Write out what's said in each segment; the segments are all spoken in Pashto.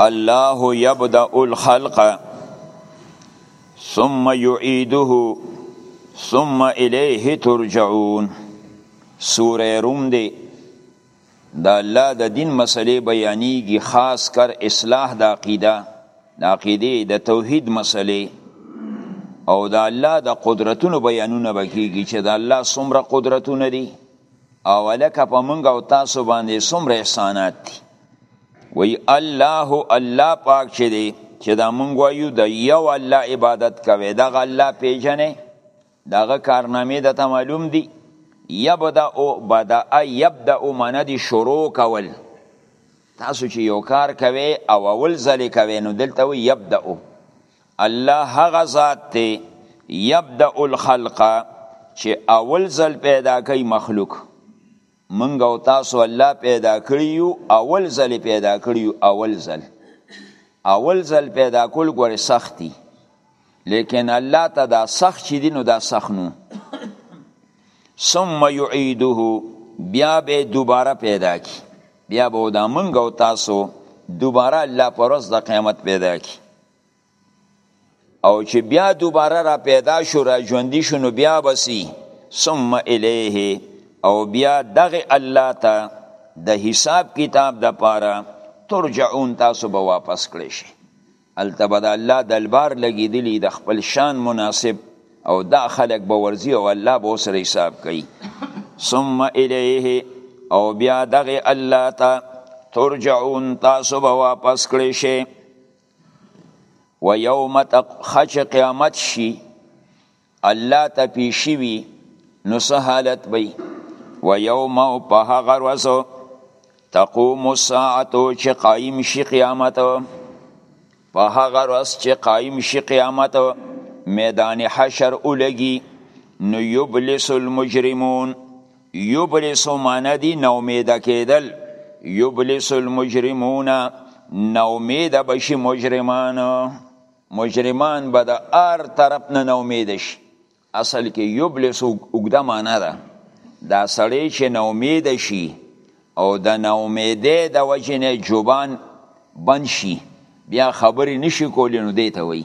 الله يبدأ الخلق ثم يعيده ثم إليه ترجعون سوره روم دی د الله د دین مسلې بیانېږي خاص کر اصلاح د عقیده د عقیده د توحید مسلې او د الله د قدرتونو بیانونه بکیږي چې د الله څومره قدرتونه دي او لکه په موږ او تاسو باندې څومره احسانات دي وی الله الله پاک چې دی چې دا مونږ وایو د یو الله عبادت کوي دغه الله پیژنې دغه کارنامې د ته معلوم دي یبدا او بدا یبدا او من دي شروع کول تاسو چې یو کار کوي او اول ځل کوي نو دلته وی یبدا او الله هغه ذات دی یبدا الخلق چې اول ځل پیدا کوي مخلوق منګ او تاسو الله پیدا کړیو اول ځل پیدا کړیو اول ځل اول ځل پیدا کول ګوره سختی لیکن الله ته دا سخت چې دینو دا سخت نو ثم يعيده بیا به دوباره پیدا کی بیا به دا منګ او تاسو دوباره الله پرز د قیامت پیدا کی او چې بیا دوباره را پیدا شو را ژوندي شو نو بیا بسی ثم الیه او بیا دغه الله ته د حساب کتاب د پاره ترجعون تاسو به واپس کړئ شي هلته به د الله دلبار لګېدلی د خپل شان مناسب او دا خلک به ورځي او الله به ورسره حساب کوي ثم الیه او بیا دغه الله ته ترجعون تاسو به واپس کړئ شي و یوم خچ قیامت شي الله ته پیشي وي نو څه حالت وي و یوم او په هغه ورځ تقوم الساعه چې قایم شي قیامت په هغه ورځ چې قایم شي قیامت میدان حشر اولګي نو یبلس المجرمون یبلس معنی دی نومیده کیدل یبلس المجرمون نومیده بشی مجرمان مجرمان به د ار طرف نه نومیده شي اصل کې یبلس اوږده معنی ده دا سړی چې نومیده شي او د نومیده د وجې نه جوبان بند شي بیا خبرې نشي کولی نو دی ته وایي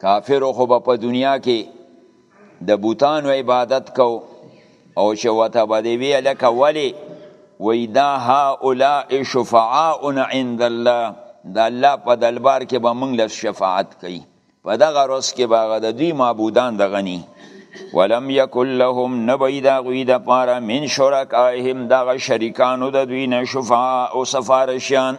کافرو خو به په دنیا کې د بوتانو عبادت کو او چې وته به دی وی لکه ولی وی دا هؤلاء شفعاؤنا عند الله دا الله په دلبار کې به موږ له شفاعت کوي په دغه روز کې به د دوی معبودان د غني ولم یکل لهم نبی دا غوی د پاره من شرکائهم دغه شریکانو د دوی نه شفاء او سفارشیان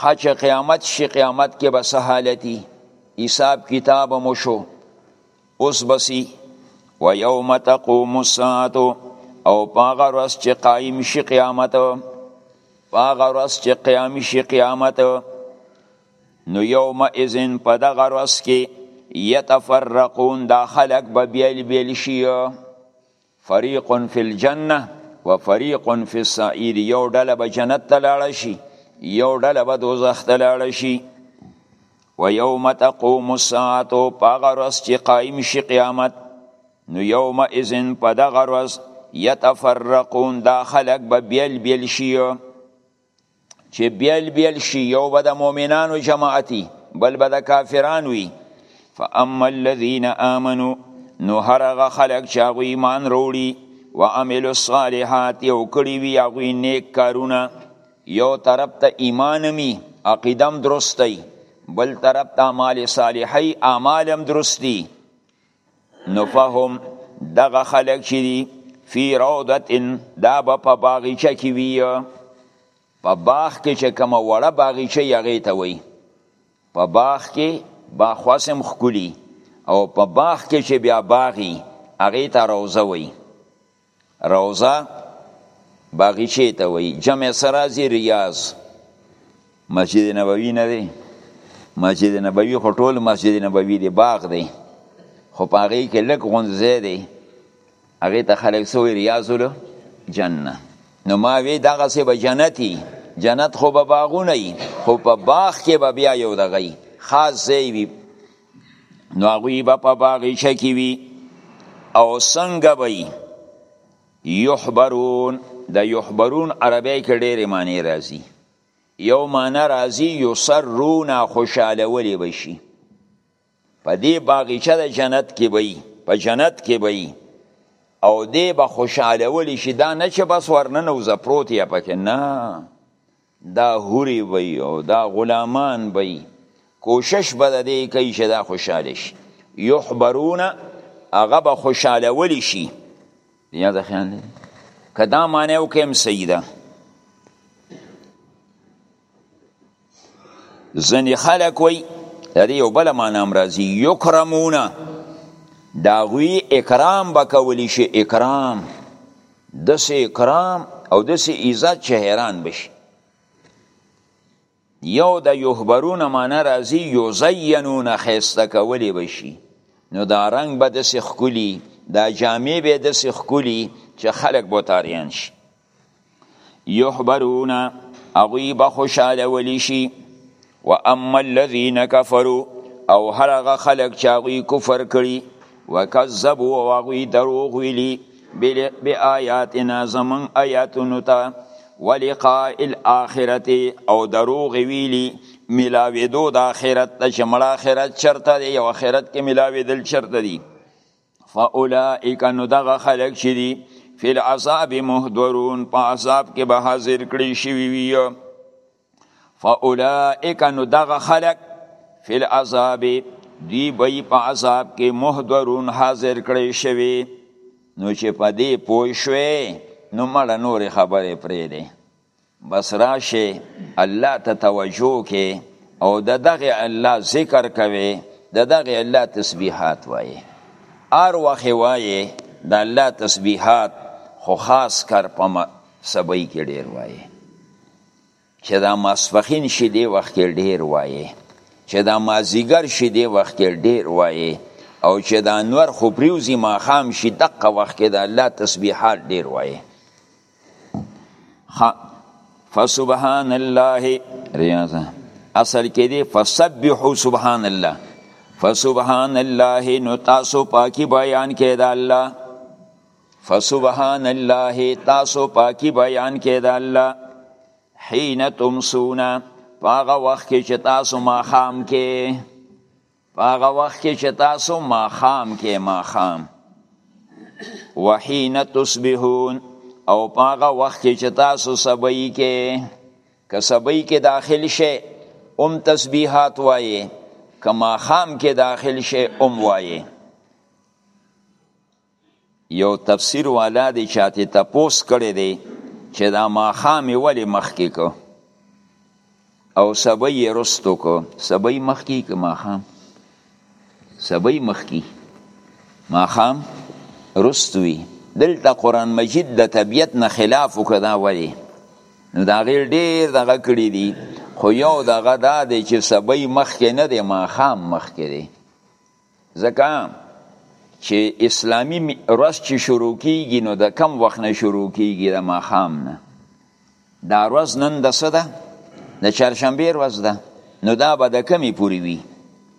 ښه چې قیامت شي قیامت کې به څه حالت وي حساب کتاب مو شو اوس به سي و یوم تقوم الساعه او پاغه ورځ چې قایم شي قیامت پاغه ورځ چې قیام شي قیامت نو یوم اذن په دغه ورځ کې یتفرقون دا خلق به بیل بیل شي فریق فی الجنه و فریق فی السعیر یو ډله به جنت ته لاړه شي یو ډله به دوزخ ته لاړه شي و یوم تقوم الساعه په هغه ورځ چې قایم شي قیامت نو یوم اذن په دغه ورځ یتفرقون دا خلک به بیل بیل شي چې بیل بیل شي یو به د مؤمنانو جماعتي بل به د کافران وي فاما الذين امنوا نو هر هغه خلک چې هغه ایمان وروړي و عملوا الصالحات یو کړي وي هغه نیک کارونه یو طرف ته ایمان می عقیدم درستی بل طرف ته اعمال صالحی اعمالم درستی نو فهم دغه خلق چې دي فی روضت دا به په باغچه کې وي په باغ کې چې کوم وړه باغچه یې هغې ته وایي په باغ کې با خواسم خکلی او په باغ کې چې بیا باغی هغې ته روزه وایي روضه باغچې ته وایي جمع څه راځي ریاض مسجد نبوي نه دی مسجد نبوي خو ټول مسجد نبوي دی باغ دی خو په هغې کې لږ غوند ځای دی هغې ته خلک څه وایي ریاض الجنه نو ما وی دغسې به جنتي جنت خو به باغونه وي خو په باغ کې به بیا یو دغه خاص ځای وي نو هغوی به په باغچه کې وي او څنګه به یحبرون د یحبرون عربی کې ډېرې معنی راځي یو معنی راځي یسرون خوشاله ولې بشي په دې باغچه د جنت کې وي په جنت کې وي او دې به خوشاله ولې شي دا نه چې بس ورننه وزه پروت یا پکې نه دا حوری به وي او دا غلامان به وي کوشش به د دې کوي چې دا خوشاله شي یحبرون هغه به خوشالولی شي یا د خیال دی که دا معنی وکړم صحیح ده ځینې خلک وایي د دې یو بله معنی هم راځي یکرمونه د هغوی اکرام به کولی شي اکرام داسې اکرام او داسې عزت چې حیران بشي یو د یحبرون معنی راځي یزینون خیسته کولی بشي نو دا رنگ به داسې ښکلي دا جامې به داسې ښکلي چې خلک به تاریان شي یحبرون هغوی به خوشحاله ولی شي و اما الذین کفروا او هر هغه خلک چې هغوی کفر کړي وکذبوا واغوی دروغ ویلی بی آیاتنا زمن آیاتونو ته ولقاء الاخرت او دروغ ویلی ملاوی دو د آخرت ته چې مړه آخرت چرته دی او آخرت کې ملاوی دل چرته دی فاولائک نو دغه خلق چې دی فی العذاب محضرون په عذاب کې به حاضر کړی شوی وی فاولائک نو دغه خلق فی العذاب دی بی په عذاب کې محضرون حاضر کړی شوی نو چې په دې پوه شوې نو مړه نورې خبرې پرې دی بس راشه الله ته توجه کې او د دغه الله ذکر کوي د دغه الله تسبیحات وایي ار وخت وایي د الله تسبیحات خو خاص کر په سبای کې ډیر وایي چې دا ماسپخین شي دی وخت کې ډیر وایې چې دا مازیګر شي دی وخت کې ډیر وایې او چې دا انور خو پریوزي ماخام شي دقه وخت کې د الله تسبیحات ډیر وایې فسبحان الله ریاضه اصل کې دی فسبحوا سبحان الله فسبحان الله نو تاسو پاکي بیان کې دا الله فسبحان الله تاسو پاکي بیان کې د الله حين تمسونا پاغه وخت کې چې تاسو ما خام کې پاغه وخت کې چې تاسو ما خام کې ما خام وحين تصبحون او پاغه وخت کې چې تاسو سبي کې که سبي کې داخل شي ام تسبيحات وایي کما خام کې داخل شي ام وایي یو تفسیر والا دی چاته تپوس کړی دی چې دا ماخام ولی مخکی کو او سبی رستو کو سبی مخکی که ماخام سبی مخکی ماخام رستوی دلته قران مجید د طبیعت نه خلاف وکدا ولی نو دا غیر ډیر دغه کړی دی خو یو دغه دا دی چې سبی مخکی نه دی ماخام مخکی دی ځکه چې اسلامی ورځ چې شروع کیږي نو د کم وخت نه شروع کیږي د ماخام نه دا ورځ نن د څه ده د چهارشنبې ورځ ده نو دا به د کمی پوری وي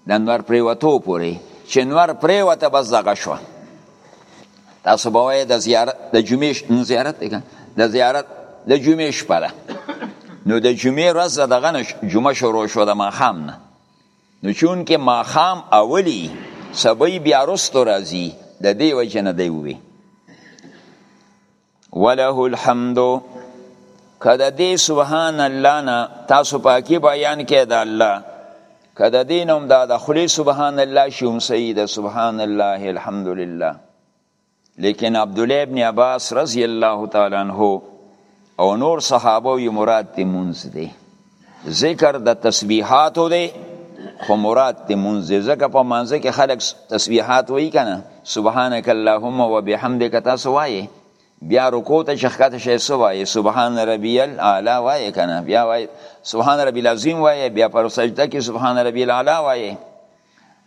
د انور پریوتو پوری چې انور پریوته بس دغه شوه تاسو به وایې د زیارت د جمعې زیارت دی د زیارت د جمعې شپه ده نو د جمعې ورځ دغه نه جمعه شروع شو د ماښام نه نو چونکه ماخام اولی سبی بیا رستو رازی د دی وجه نه دی وی وله الحمد کده دی سبحان الله نه تاسو پاکی بیان کې د الله کده دینم دا د خلی سبحان الله شوم سید سبحان الله الحمدلله لیکن عبد الله ابن عباس رضی الله تعالی عنہ او نور صحابه یې مراد ته مونږ دی ذکر د تسبیحات دی خو مراد ته مونږ دی ځکه په مانځ کې خلک تسبیحات وایي کنه سبحانك اللهم وبحمدك تاسو وایي بیا رکو ته شخکت شې سو وایي سبحان ربي الاعلى وایي کنه بیا وایي سبحان ربي العظیم وایي بیا پر سجده کې سبحان ربي الاعلى وایي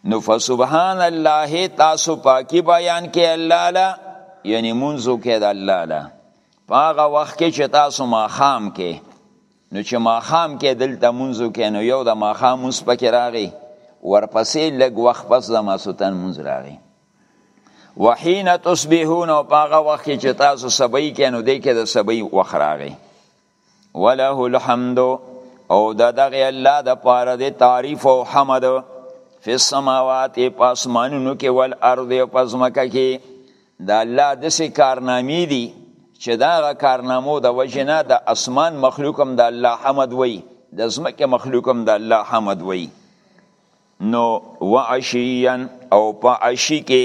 نو فسبحان الله تاسو پاکي بیان کې الله لا یعنی منځو کې د الله لا هغه وخت کې چې تاسو ماخام کې نو چې ماخام کې دلته منځو کې نو یو د ماخام اوس پکې راغی ورپسې لږ وخت پس د ماسوتن منځ راغی وحین تصبحون او هغه وخت کې چې تاسو سبي کې نو دې کې د سبي وخت راغی وله الحمد او د دغه الله د پاره د تعریف او حمد فی السماوات په اسمانونو کې ول ارض او پزمکه کې د الله د سې کارنامې دي چې دا کارنامو د وجنه د اسمان مخلوقم د الله حمد وای د زمکه مخلوقم د الله حمد وای نو وعشیا او په عشی کې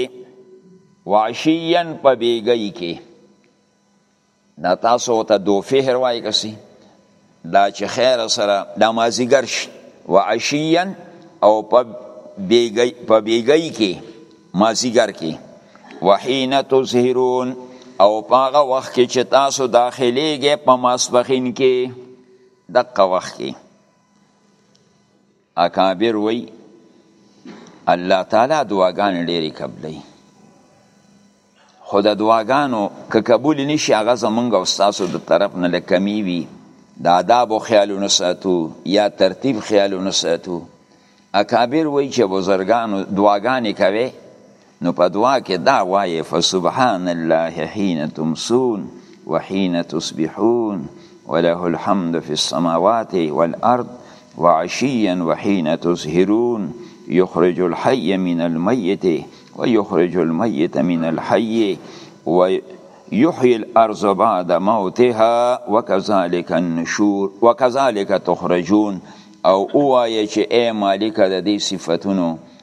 وعشیا په بیګی کې دا تاسو ته دو فهر وای کسی دا چې خیر سره دا مازیګر شي و عشیا او په بیګی په بیګی کې مازیګر کې وحین تظهرون او پاغه وخت کې چې تاسو داخليږئ په ماسپخین کې دقه وخت کې اکابر وی الله تعالی دعاګانې ډېرې قبلوي خو د دعاګانو که قبول نشي هغه زمونږ او ستاسو د طرف نه له کمي وي د آدابو خیال ونه ساتو یا ترتیب خیال ونه ساتو اکابر وایي چې بزرګانو دعاګانې کوي نو په دعا کې دا وایي فسبحان الله حين تمسون وحين تصبحون وله الحمد في السماوات والأرض وعشيا وحين تظهرون يخرج الحي من الميت ويخرج الميت من الحي ويحيي الأرض بعد موتها وكذلك النشور وكذلك تخرجون او اوايه چې اي مالک د دې صفاتونو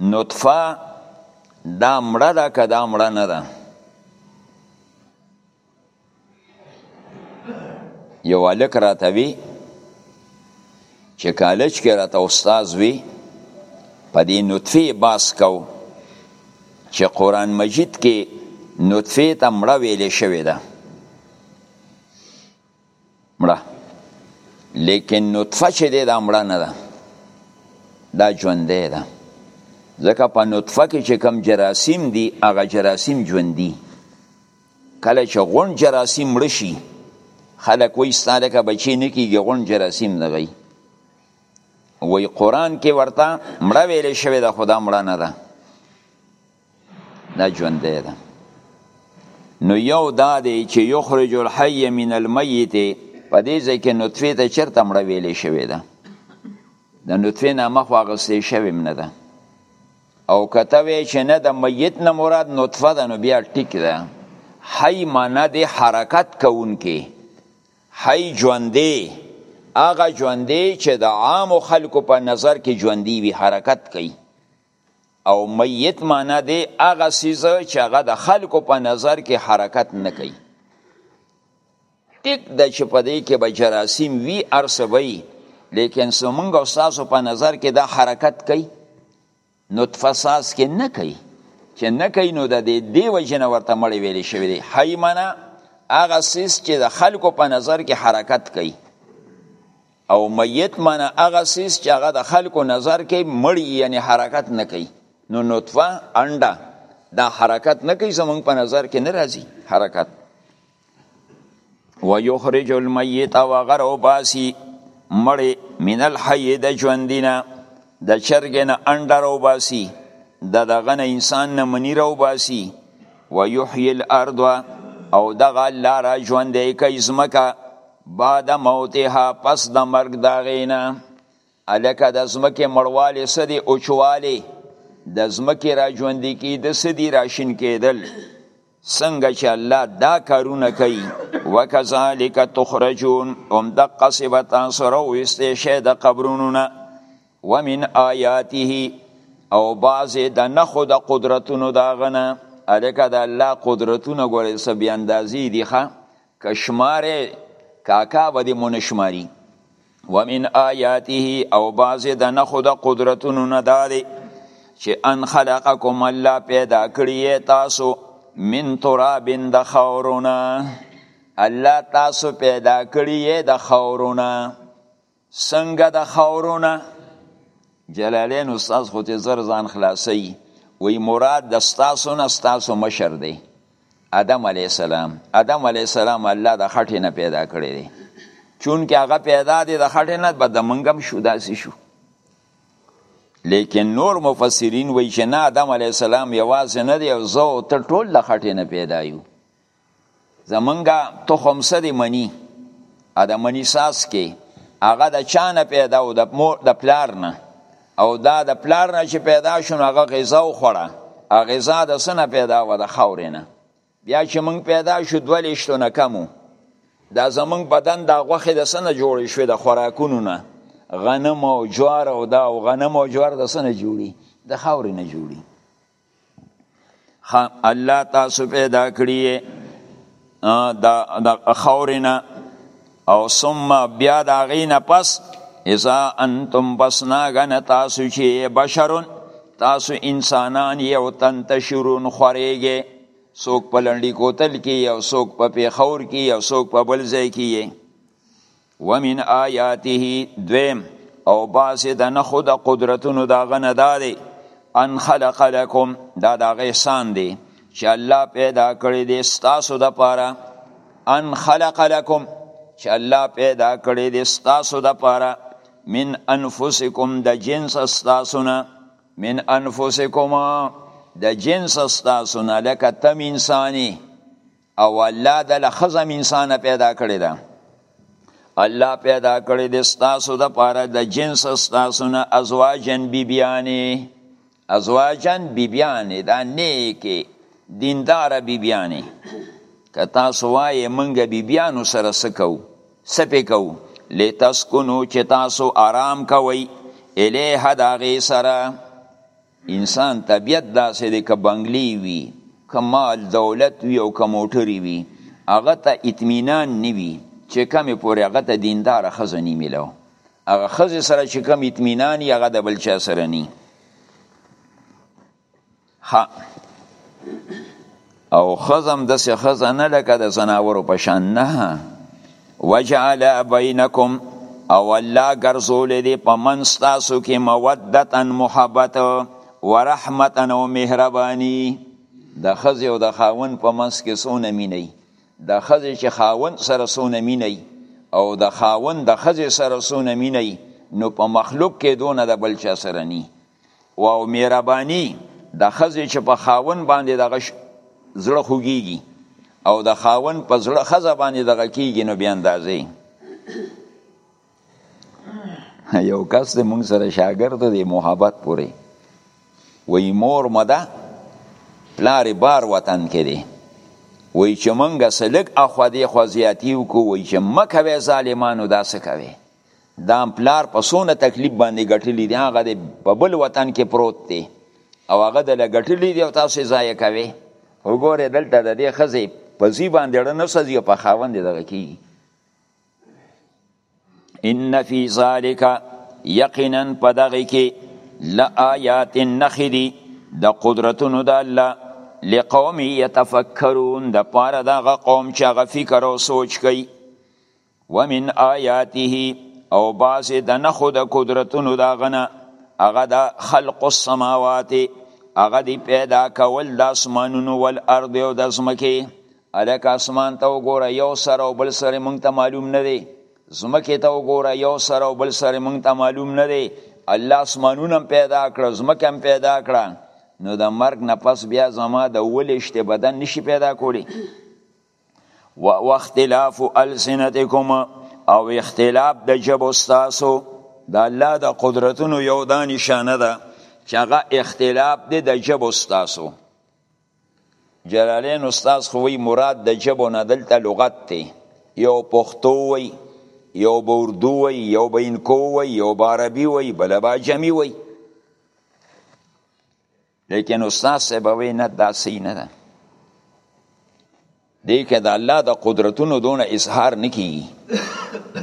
نطفه دا مړه ده که دا مړه نه ده یو هلک راته وي چې کالج کې راته استاد وي په دې نطفې باس کو چې قرآن مجید کې نطفې ته مړه ویلې شوې ده مړه لیکن نطفه چې دی دا مړه نه ده دا ژوندی ده ځکه په نطفه کې چې کم جراثیم دي هغه جراثیم ژوندي کله چې غون جراثیم مړ شي خلک وایي ستا لکه بچی نه کېږي غون جراثیم دغی وایي قرآن کې ورته مړه ویلې شوې ده خو دا مړه نه ده دا ژوندی ده نو یو دا دی چې یخرج الحی من المیت په دې ځای کې نطفې ته چېرته مړه ویلې شوې ده د نطفې نامه خو اخیستې شوې هم نه ده او که ته وایې چې نه د میت نه مراد نطفه ده نو بیا ټیک ده حی معنا دی حرکت کوونکی حی ژوندی هغه ژوندی چې د عامو خلکو په نظر کې ژوندی وي حرکت کوي او میت معنا دی هغه سیز چې هغه د خلکو په نظر کې حرکت نه کوي ټیک د چې په دې کې به جراثیم وی ارسوي لیکن سمنګ او تاسو په نظر کې دا حرکت کوي نطفه ساز کې نه کوي چې نه کوي نو د دې دی وجنه ورته مړ ویل شوی دی حیمنه هغه سیس چې د خلکو په نظر کې حرکت کوي او میت معنی هغه سیس چې هغه د خلکو نظر کې مړی یعنی حرکت نه کوي نو نطفه انډه دا حرکت نه کوي زمونږ په نظر کې نه راځي حرکت ويخرج الميت وغر وباسي مړی من الحي د ژوندینا د چرګې نه انډه راوباسي د دغه نه انسان نه مني راوباسي ویحیي الارض او دغه الله را ژوندی کوي ځمکه بعد موتها پس د مرګ د هغې نه هلکه د ځمکې مړوالی څه دی اوچوالی د ځمکې را ژوندي کېده څه دي راشین کېدل څنګه چې الله دا کارونه کوي وکذالک تخرجون هم د قصبه تاسو راوستې شي د قبرونو نه ومن آیاته او بعضې د نخو د قدرتونو دا غنه الکه د الله قدرتونه ګورې څه بې اندازې دي ښه که شمارې کاکا به دې مونږ شماري ومن آیاته او بعض د نخو د قدرتونو نه دادی چې ان خلقکم الله پیدا کړی تاسو من تراب د خاورونه الله تاسو پیدا کړی د خاورونه څنګه د خاورونه جلالین استاد خو ته زر ځان خلاصي وی مراد د ستاسو نه ستاسو مشر دی ادم علیه السلام ادم علیه السلام الله د خټې نه پیدا کړی دی چون که هغه پیدا دی د خټې نه به د منګم شو داسې شو لیکن نور مفسرین وی چې نه آدم علی السلام یوازې نه دی او زه او ته ټول د خټې نه پیدا یو زمونږ تخم څه دی منی ا د منی ساس کې هغه د چا نه پیدا او د مور د پلار نه او دا د پلار نه چې پیدا شون هغه غذا او خوړه هغه غذا د سنه پیدا و د خاورې نه بیا چې موږ پیدا شو دوه لشتو نه کمو دا زمونږ بدن د غوښې د سنه جوړې شوې د خوراکونو نه غنم او جوار او دا او غنم او جوار د سنه جوړي د خاورې نه جوړي الله تاسو پیدا کړی دا خورنا او ثم بیا دا غینه پس اذا انتم بسناغن تاسو چې بشرون تاسو انسانان یو تن تشرون خوریږي څوک په لنډی کوتل کې یو څوک په پیخور کې یو څوک په بل ځای کې ومن آیاته دویم او باز د نه خود قدرتونو دا غنه دادی ان خلق لكم دا دا غیسان دی چې الله پیدا کړی دی ستاسو د پاره ان خلق لكم چې الله پیدا کړی دی ستاسو د پاره من انفسکم د جنس ستاسو نه من انفسکم د جنس ستاسو نه لکه تم انسانی او الله د له خزه انسان پیدا کړی ده الله پیدا کړی د ستاسو د پاره د جنس ستاسو نه ازواجن بیبیانی ازواجن بیبیانی دا نیکی دیندار بیبیانی که تاسو وایې منګه بیبیانو سره سکو سپې کو لتسکنو چې تاسو آرام کوئ الیه د هغې سره انسان طبیعت داسې دی که بنګلی وي که مال دولت وي او که موټری وي هغه ته اطمینان نه وي چې کمې پورې هغه ته دینداره ښځه نه میلو هغه ښځې سره چې کم اطمینان یې هغه د بل چا سره نه ښه او خزم د سه خزه نه لکه د زناورو په شان نه وجعل بینکم او الله ګرځولې دې په من ستاسو کې مودتا محبت ورحمتا او مهرباني د خزه او د خاون په منځ کې سونه مینې د خزه چې خاون سره سونه مینې او د خاون د خزه سره سونه مینې نو په مخلوق کې دونه د بل چا سره ني واو مهرباني د خزې چې په خاون باندې دغه زړه خوږیږي او د خاون په زړه خزه باندې دغه کیږي نو بیا اندازې یو کس د مونږ سره شاګرد دی محبت پورې وای مور مده پلار بار وطن کې دی وای چې مونږه سلګ اخو دی خو زیاتی وکړو وای چې مکه وې ظالمانو داسې کوي دا پلار په سونه تکلیف باندې ګټلی دی هغه دی په بل وطن کې پروت دی او هغه د لګټلی دی او تاسو ضایع کوي وګوره دلته د دې خزې په زی باندې رنه سزي په خاوند دغه کی ان فی ذالک یقینا پدغه کی لآیات نخدی د قدرتونو د الله لقوم یتفکرون د پاره دغه قوم چې هغه فکر او سوچ کوي ومن آیاته او بعضې د نښو د قدرتونو د هغه نه هغه د خلق السماوات هغه دی پیدا کول د اسمانونو والارض او د ځمکې هلکه اسمان ته وګوره یو سر او بل سر مونږ ته معلوم نه دی ځمکې ته وګوره یو سر او بل سر مونږ ته معلوم نه دی الله اسمانونه پیدا کړه ځمکه هم پیدا کړه نو د مرګ نه پس بیا زما د ولېشتې بدن نشي پیدا کولی و واختلاف السنتکم او اختلاف د جبو تاسو د الله د قدرتونو یو دا نشانه ده چې هغه اختلاف دی د جبو تاسو جلالین استاد خو وی مراد د جبو نه دلته لغت دی یو پښتو وی یو به اردو وی یو به انکو وی یو به عربي وی بل به عجمي وی لیکن استاد صاحب وی نه دا صحیح نه ده دې کې د الله د قدرتونو دونه اظهار نکی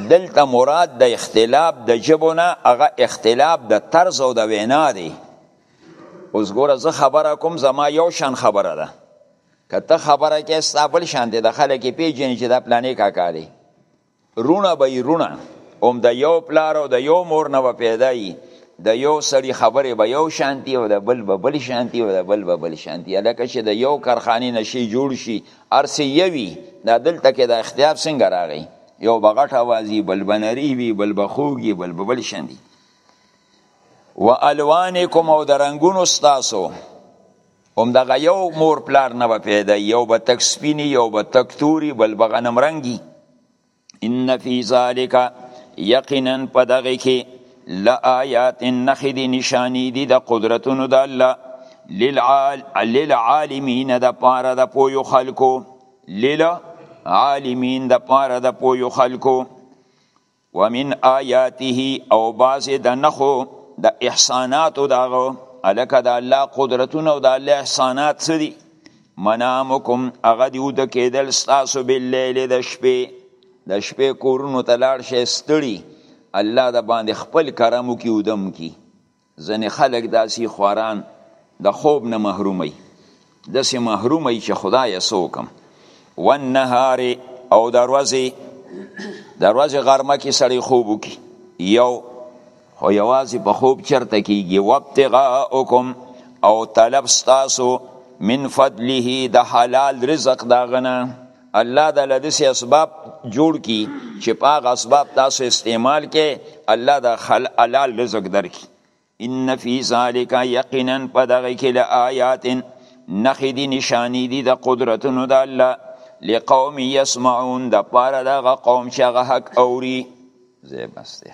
دلته مراد د اختلاف د جبونه هغه اختلاف د طرز او د وینا دی اوس ګوره زه خبره کوم زما یو شان خبره ده که ته خبره کې ستا بل شان دی د خلک پیژنې چې دا پلانې کاکا دی رونه به یې رونه هم د یو پلار او د یو مور نه به پیدا یي د یو سړي خبرې به یو شانتي او د بل به بل شانتي او د بل به بل شانتي لکه چې د یو کارخانې نه شي جوړ شي هر څه یوي دا دلته کې د اختلاف څنګه راغی یو به غټ اواز وي بل به نری وي بل به خوږ وي بل به بل شان وي و الوانکم او د رنګونو ستاسو هم دغه یو مور پلار نه به پیدا یو به تک سپینی یو به تک توری بل به غنم رنګي ان فی ذالک یقینا په دغه کې لآیات نخې دي نشانې دي د قدرتونو د الله للعال للعالمین د پاره د پویو خلکو للعالمین د پاره د پویو خلکو ومن آیاته او بعضې د نخو د احساناتو داغو الکه د الله قدرتونه او د الله احسانات څه دي منامکم هغه دی وده کېدل ستاسو باللیل د شپې د شپې کورونو ته لاړ شئ ستړي الله د باندې خپل کرم وکړي ودم کړي ځنې خلک داسې خواران د خوب نه محرومي داسې محرومي چې خدای سوکم والنهار او دروازه دروازه غرمه کې سړی خوب وکي یو خو یوازې په خوب چرته کیږي وابتغاءکم او طلب ستاسو من فضله د حلال رزق دا غنه الله د لدسې اسباب جوړ کی چې په هغه اسباب تاسو استعمال کې الله د حلال رزق درکې ان فی ذالک یقینا پدغه کې له آیات نخې دي نشانې دي د قدرتونو د الله لقوم یسمعون د پاره دغه قوم چې هغه حق اوري زه بس ده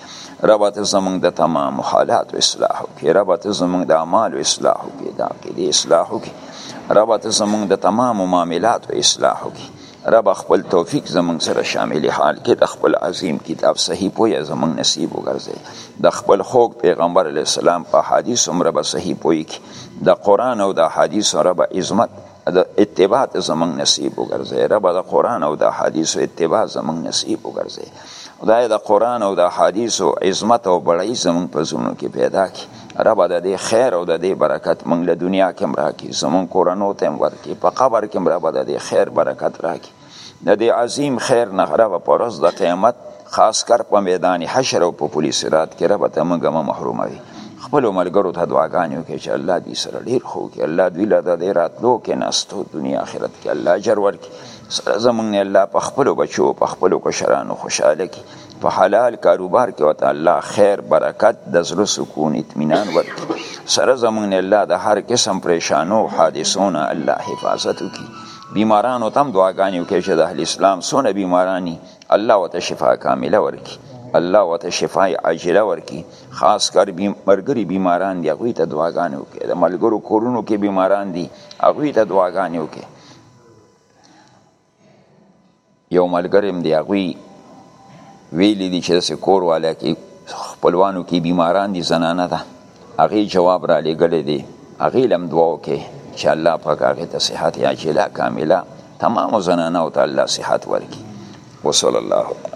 رب ته زمونږ د تمام حالات اصلاح وکړي رب ته زمونږ د اعمال اصلاح وکړي د عقیدې اصلاح وکړي رب ته زمونږ د تمام معاملات اصلاح وکړي رب خپل توفیق زمونږ سره شامل حال کې د خپل عظیم کتاب صحیح پوی زمونږ نصیب وګرځي د خپل خوږ پیغمبر علی السلام په حدیث هم رب صحیح پوی کې د قران او د حدیث رب عظمت د اتباع ته زمونږ نصیب وګرځي رب د قران او د حدیث اتباع زمونږ نصیب وګرځي خدای د قران او د حدیث او عظمت او بړی زمونږ په زونو کې پیدا کی رب د دې خیر او د دې برکت مونږ له دنیا کې مرا کی زمونږ کورنو ته ورکی په قبر کې رب د دې خیر برکت راکی د دې عظیم خیر نه رب پر ورځ د قیامت خاص کر په میدان حشر او په پولیس رات کې رب ته موږ هم محروم وي خپل ملګرو ته دعاګانې وکړي چې الله دې سره ډیر خو کې الله دوی له دې راتلو کې ناستو دنیا آخرت کې الله اجر ورکړي سره زمونږ نه الله په خپل بچو په خپل کشرانو خوشاله کې په حلال کاروبار کې وته الله خیر برکت د زړه سکون اطمینان ورکړي سره زمونږ نه الله د هر قسم پریشانو حادثو نه الله حفاظت وکړي بیمارانو تم دعاګانې وکړي چې د اهل اسلام سونه بیمارانی الله وت شفا کامله ورکي الله وت شفا عاجله ورکي خاص کر مرګري بیماران دی هغه ته دعاګانې وکړي د ملګرو کورونو کې بیماران دي هغه ته دعاګانې وکړي یو ملګری هم دی هغوی ویلی دی چې داسې کور والا کې خپلوانو کې بیماران دي زنانه ده هغې جواب را لېږلی دی هغې لم دعا وکړي چې الله پاک هغې ته صحت عاجله کامله تمامو زنانو ته الله صحت ورکړي وصلی الله علیه